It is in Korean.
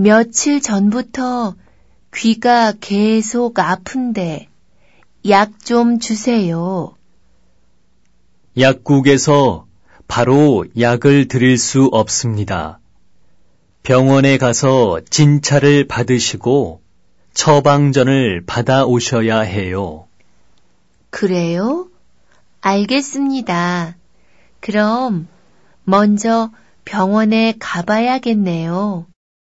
며칠 전부터 귀가 계속 아픈데 약 좀 주세요. 약국에서 바로 약을 드릴 수 없습니다. 병원에 가서 진찰을 받으시고 처방전을 받아오셔야 해요. 그래요? 알겠습니다. 그럼 먼저 병원에 가봐야겠네요.